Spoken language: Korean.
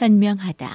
현명하다.